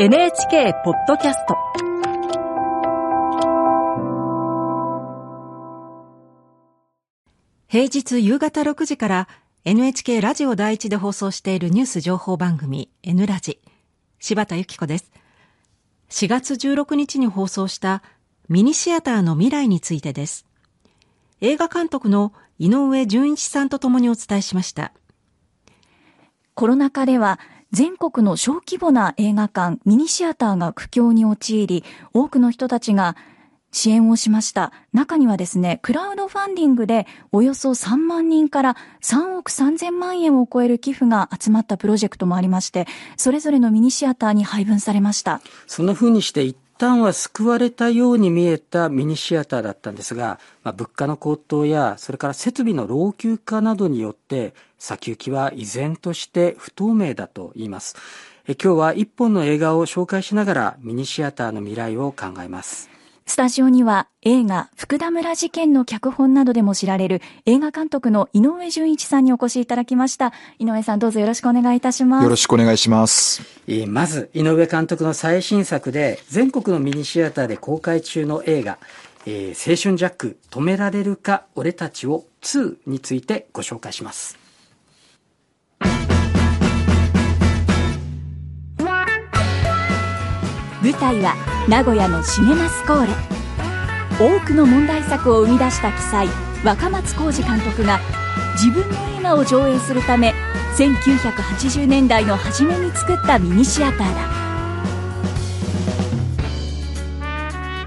NHK ポッドキャスト。平日夕方6時から NHK ラジオ第一で放送しているニュース情報番組 N ラジ。柴田由紀子です。4月16日に放送したミニシアターの未来についてです。映画監督の井上淳一さんと共にお伝えしました。コロナ禍では全国の小規模な映画館、ミニシアターが苦境に陥り、多くの人たちが支援をしました。中にはですね、クラウドファンディングでおよそ3万人から3億3000万円を超える寄付が集まったプロジェクトもありまして、それぞれのミニシアターに配分されました。そんな風にして一旦は救われたように見えたミニシアターだったんですが、まあ、物価の高騰やそれから設備の老朽化などによって先行きは依然として不透明だと言います。え今日は一本の映画を紹介しながらミニシアターの未来を考えます。スタジオには映画福田村事件の脚本などでも知られる映画監督の井上淳一さんにお越しいただきました。井上さんどうぞよろしくお願いいたします。よろしくお願いします。えー、まず井上監督の最新作で全国のミニシアターで公開中の映画、えー、青春ジャック止められるか俺たちを2についてご紹介します。舞台は名古屋のシネマスコーレ。多くの問題作を生み出した奇才若松浩二監督が自分の映画を上映するため1980年代の初めに作ったミニシアターだ。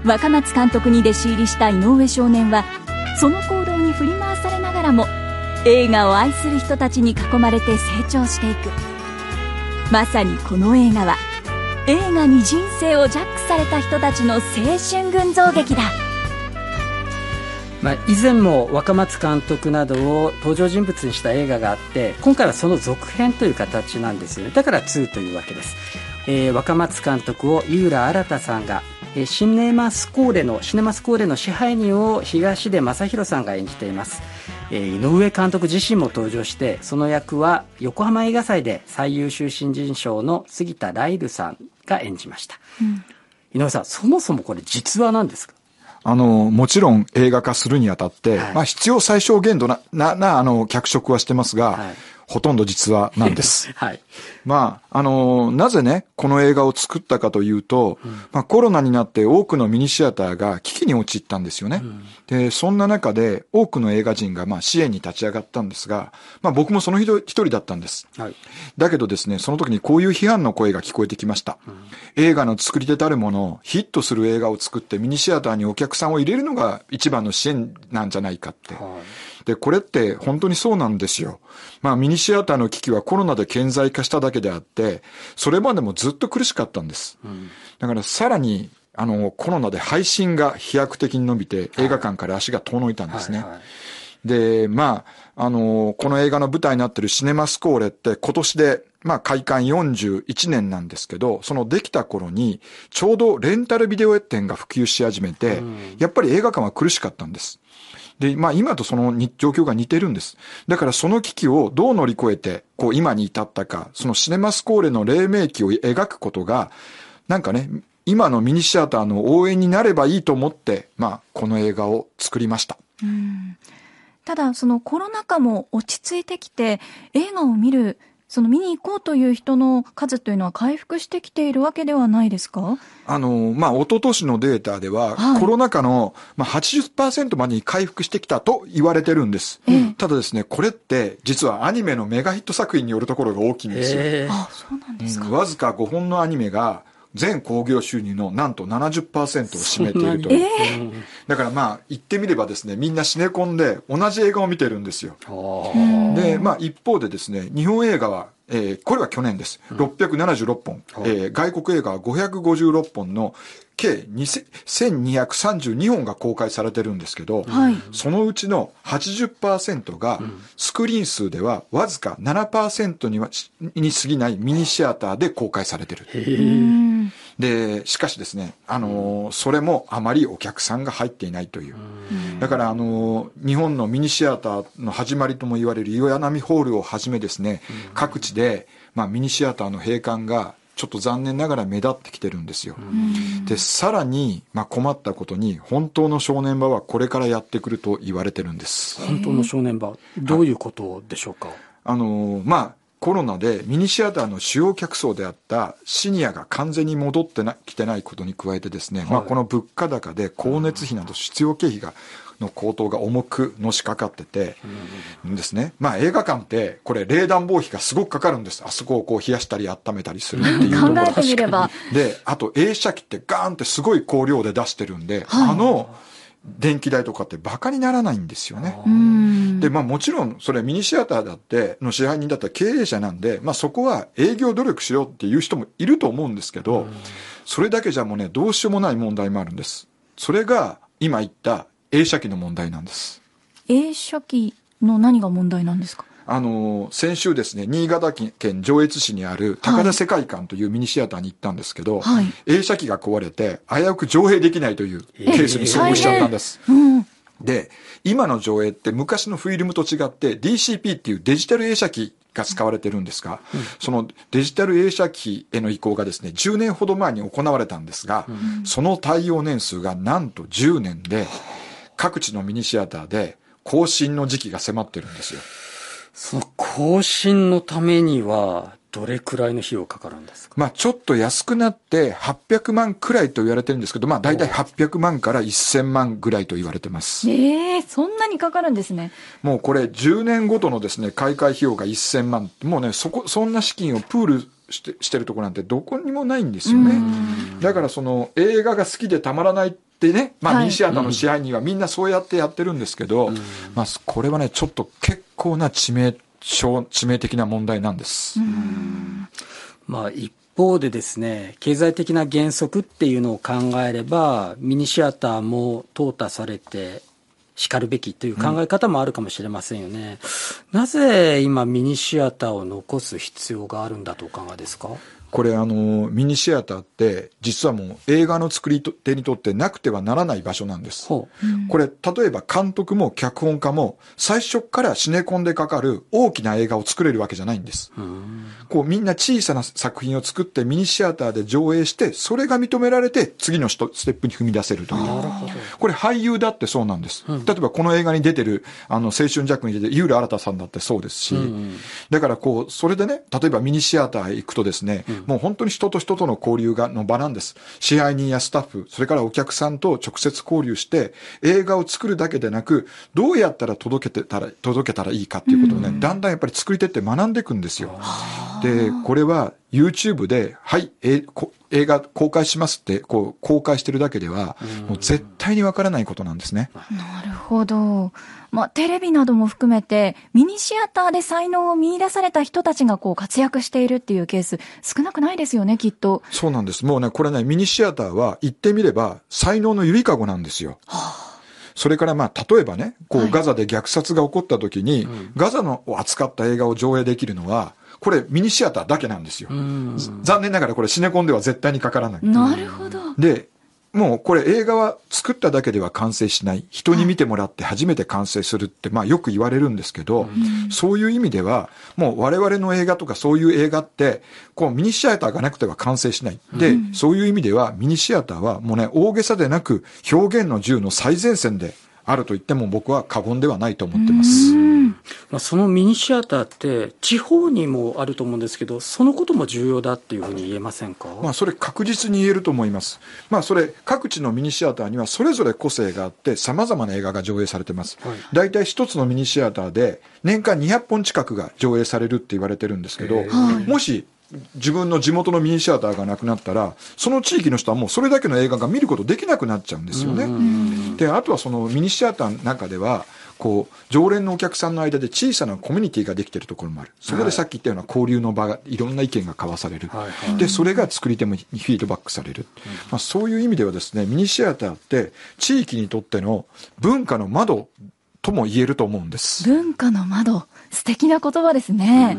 若松監督に弟子入りした井上少年はその行動に振り回されながらも映画を愛する人たちに囲まれて成長していく。まさにこの映画は映画に人生をジャックされた人たちの青春群像劇だ。まあ、以前も若松監督などを登場人物にした映画があって今回はその続編という形なんですよね。だから2というわけです、えー、若松監督を井浦新さんが、えー、シネマスコーレのシネマスコーレの支配人を東出正宏さんが演じています。えー、井上監督自身も登場してその役は横浜映画祭で最優秀新人賞の杉田ライルさんが演じました、うん、井上さんそもそもこれ実話なんですか？あの、もちろん映画化するにあたって、はい、まあ必要最小限度な、な、な、あの、脚色はしてますが、はいほとんど実話なんです。はい。まあ、あのー、なぜね、この映画を作ったかというと、うん、まあコロナになって多くのミニシアターが危機に陥ったんですよね。うん、で、そんな中で多くの映画人がまあ支援に立ち上がったんですが、まあ僕もその一人だったんです。はい。だけどですね、その時にこういう批判の声が聞こえてきました。うん、映画の作り手たるもの、ヒットする映画を作ってミニシアターにお客さんを入れるのが一番の支援なんじゃないかって。はいで、これって本当にそうなんですよ。まあミニシアターの危機はコロナで顕在化しただけであって、それまでもずっと苦しかったんです。うん、だからさらに、あの、コロナで配信が飛躍的に伸びて、映画館から足が遠のいたんですね。はいはいはいで、まあ、あの、この映画の舞台になってるシネマスコーレって今年で、まあ、開館41年なんですけど、そのできた頃に、ちょうどレンタルビデオ店が普及し始めて、やっぱり映画館は苦しかったんです。で、まあ今とその状況が似てるんです。だからその危機をどう乗り越えて、こう今に至ったか、そのシネマスコーレの黎明期を描くことが、なんかね、今のミニシアターの応援になればいいと思って、まあこの映画を作りました。うんただ、そのコロナ禍も落ち着いてきて、映画を見るその見に行こうという人の数というのは回復してきているわけではないですか？あの、まあ、一昨年のデータでは、はい、コロナ禍の、まあ80、までに回復してきたと言われてるんです。えー、ただですね、これって実はアニメのメガヒット作品によるところが大きいんですよ。えー、あ、そうなんですか。わずか5本のアニメが、全興行収入のなんと70%を占めているという。えー、だからまあ言ってみればですね、みんなシネコンで同じ映画を見てるんですよ。で、まあ一方でですね、日本映画はえー、これは去年です。676本、えー、外国映画は556本の計1232本が公開されてるんですけど、はい、そのうちの80%がスクリーン数ではわずか7%にはに過ぎないミニシアターで公開されてる。で、しかしですね、あのー、それもあまりお客さんが入っていないという。だから、あのー、日本のミニシアターの始まりとも言われる岩波ホールをはじめですね、各地で、まあ、ミニシアターの閉館がちょっと残念ながら目立ってきてるんですよ。で、さらに、まあ、困ったことに、本当の正念場はこれからやってくると言われてるんです。本当の正念場、どういうことでしょうかあのー、まあ、コロナでミニシアターの主要客層であったシニアが完全に戻ってなきてないことに加えてですね、はい、まあこの物価高で光熱費など必要経費がの高騰が重くのしかかってて、ですね。まあ映画館って、これ冷暖房費がすごくかかるんです。あそこをこう冷やしたり温めたりするっていうところ。考えてみれば。で、あと映写機ってガーンってすごい光量で出してるんで、はい、あの、電気代とかってバカにならないんですよね。で、まあもちろんそれミニシアターだっての支配人だったら経営者なんで、まあそこは営業努力しようっていう人もいると思うんですけど、それだけじゃもうね、どうしようもない問題もあるんです。それが今言った映写機の問題なんです。映写機の何が問題なんですか？あの、先週ですね、新潟県上越市にある高田世界館というミニシアターに行ったんですけど、はい、映写機が壊れて、危うく上映できないというケースに遭遇しちゃったんです。えーうん、で、今の上映って昔のフィルムと違って DCP っていうデジタル映写機が使われてるんですが、うん、そのデジタル映写機への移行がですね、10年ほど前に行われたんですが、うん、その対応年数がなんと10年で、各地のミニシアターで更新の時期が迫ってるんですよ。その更新のためには、どれくらいの費用かかるんですか？まあちょっと安くなって800万くらいと言われてるんですけど、まあ大体800万から1000万ぐらいと言われてます。ええー、そんなにかかるんですね。もうこれ10年ごとのですね、買い替え費用が1000万。もうね、そこ、そんな資金をプールしてしてるとこなんてどこにもないんですよね。だからその映画が好きでたまらないってね、まあミニシアターの支配人はみんなそうやってやってるんですけど、まあこれはね、ちょっと結構な致命致命的な問題なんです。まあ一方でですね、経済的な原則っていうのを考えれば、ミニシアターも淘汰されて叱るべきという考え方もあるかもしれませんよね。うん、なぜ今ミニシアターを残す必要があるんだとお考えですか？これあの、ミニシアターって、実はもう映画の作り手にとってなくてはならない場所なんです。これ、例えば監督も脚本家も、最初からシネコンでかかる大きな映画を作れるわけじゃないんです。こうみんな小さな作品を作ってミニシアターで上映して、それが認められて次のステップに踏み出せるという。これ俳優だってそうなんです。例えばこの映画に出てる、あの、青春ジャックに出てる井浦新さんだってそうですし、だからこう、それでね、例えばミニシアターへ行くとですね、もう本当に人と人との交流がの場なんです。支配人やスタッフ、それからお客さんと直接交流して、映画を作るだけでなく、どうやったら届けてたら、届けたらいいかっていうことをね、うん、だんだんやっぱり作り手って学んでいくんですよ。で、これは YouTube で、はい、え映画公開しますって、こう、公開してるだけでは、もう絶対にわからないことなんですね。なるほど。まあ、テレビなども含めて、ミニシアターで才能を見出された人たちがこう活躍しているっていうケース、少なくないですよね、きっと。そうなんです。もうね、これね、ミニシアターは言ってみれば、才能のゆりかごなんですよ。はあそれからまあ、例えばね、こう、ガザで虐殺が起こった時に、はいガザのを扱った映画を上映できるのは、これミニシアターだけなんですよ。残念ながらこれシネコンでは絶対にかからない。なるほど。で、もうこれ映画は作っただけでは完成しない。人に見てもらって初めて完成するって、まあよく言われるんですけど、そういう意味では、もう我々の映画とかそういう映画って、こうミニシアターがなくては完成しない。で、そういう意味ではミニシアターはもうね、大げさでなく表現の自由の最前線であると言っても僕は過言ではないと思ってます。まあ、そのミニシアターって地方にもあると思うんですけど、そのことも重要だっていうふうに言えませんか？まあそれ確実に言えると思います。まあそれ各地のミニシアターにはそれぞれ個性があって様々な映画が上映されてます。はい、大体一つのミニシアターで年間200本近くが上映されるって言われてるんですけど、もし自分の地元のミニシアターがなくなったら、その地域の人はもうそれだけの映画が見ることできなくなっちゃうんですよね。で、あとはそのミニシアターの中では、こう、常連のお客さんの間で小さなコミュニティができてるところもある。そこでさっき言ったような交流の場が、いろんな意見が交わされる。で、それが作り手もフィードバックされる。まあ、そういう意味ではですね、ミニシアターって地域にとっての文化の窓とも言えると思うんです。文化の窓。素敵な言葉ですね。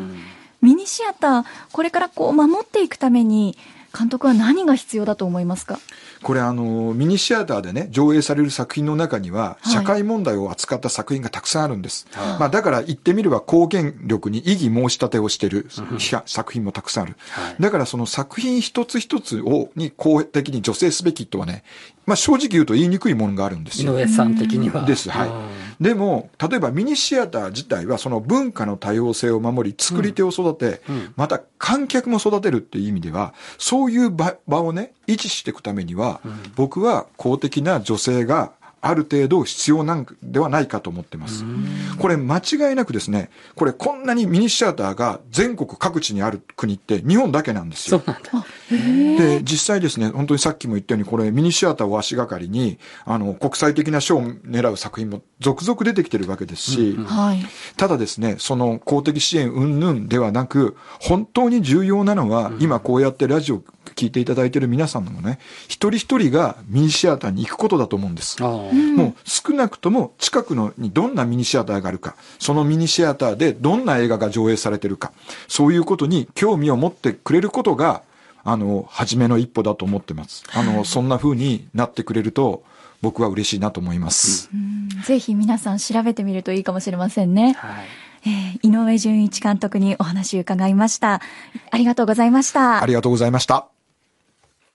ミニシアター、これからこう守っていくために、監督は何が必要だと思いますか？これあの、ミニシアターでね、上映される作品の中には、社会問題を扱った作品がたくさんあるんです。はい、まあだから言ってみれば公言力に異議申し立てをしている作品もたくさんある。はい、だからその作品一つ一つを、に公的に助成すべきとはね、まあ正直言うと言いにくいものがあるんですよ。井上さん的には。です。はい。でも、例えばミニシアター自体はその文化の多様性を守り、作り手を育て、うんうん、また観客も育てるっていう意味では、そういう場をね、維持していくためには、うん、僕は公的な女性がある程度必要なんではないかと思ってます。これ間違いなくですね、これこんなにミニシアターが全国各地にある国って日本だけなんですよ。で、実際ですね、本当にさっきも言ったように、これミニシアターを足がかりに、あの、国際的な賞を狙う作品も続々出てきてるわけですし、うんうん、ただですね、その公的支援云々ではなく、本当に重要なのは、今こうやってラジオ聞いていただいている皆さんもね、一人一人がミニシアターに行くことだと思うんです。もう少なくとも近くのにどんなミニシアターがあるか、そのミニシアターでどんな映画が上映されてるか、そういうことに興味を持ってくれることが、あの、初めの一歩だと思ってます。あの、そんな風になってくれると、僕は嬉しいなと思います。ぜひ皆さん調べてみるといいかもしれませんね。はいえー、井上淳一監督にお話を伺いました。ありがとうございました。ありがとうございました。